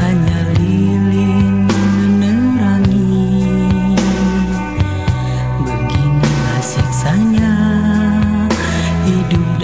hanya lilin menerangi. Beginilah siksanya hidup